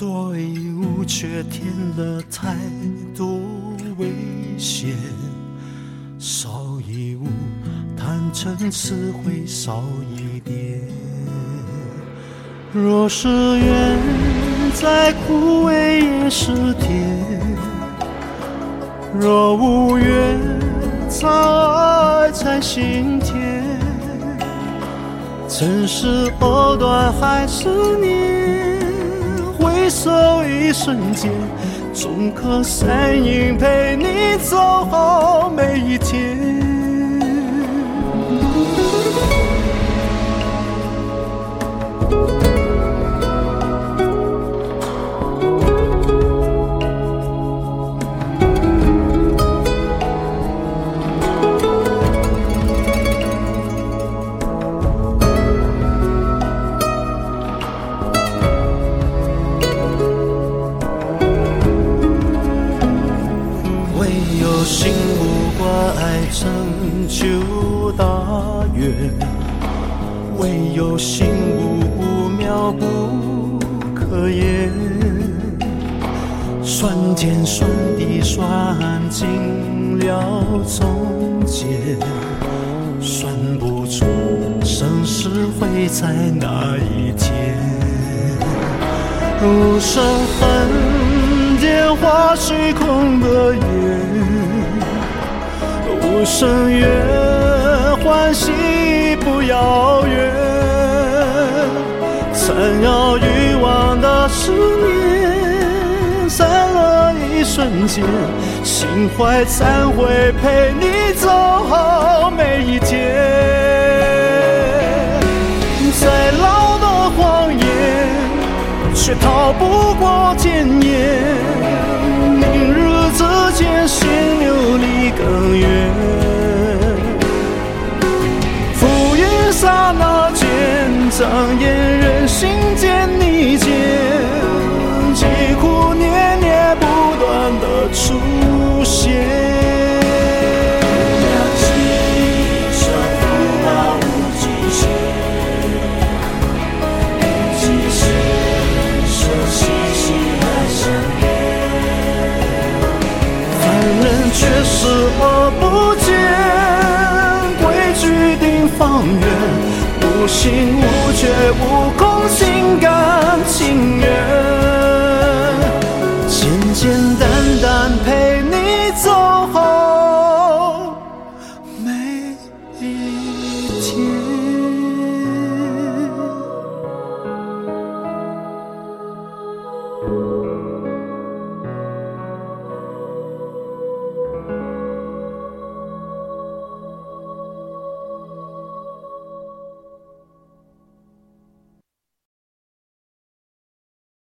多一物却添了太多危险，少一物坦诚词会少一点。若是缘再枯萎也是甜，若无缘藏爱在心田。曾是藕断还是念，手一瞬间，总可身影陪你走好每一天。唯有心无挂碍成就大愿，唯有心无不妙不可言。算天算地算尽了终结，算不出生死会在哪一天。无声恨，电话虚空的夜，无声怨，欢喜不遥远。缠绕欲望的思念，散了一瞬间，心怀忏悔，陪你走好每一天。再老的谎言。却逃不过检验。明日之间，心流离更远。浮云刹那间，张眼人心间逆间，几苦念念不断的出却视而不见，规矩定方圆，无心无觉，无空，心甘情愿，简简单单陪你走好每一天。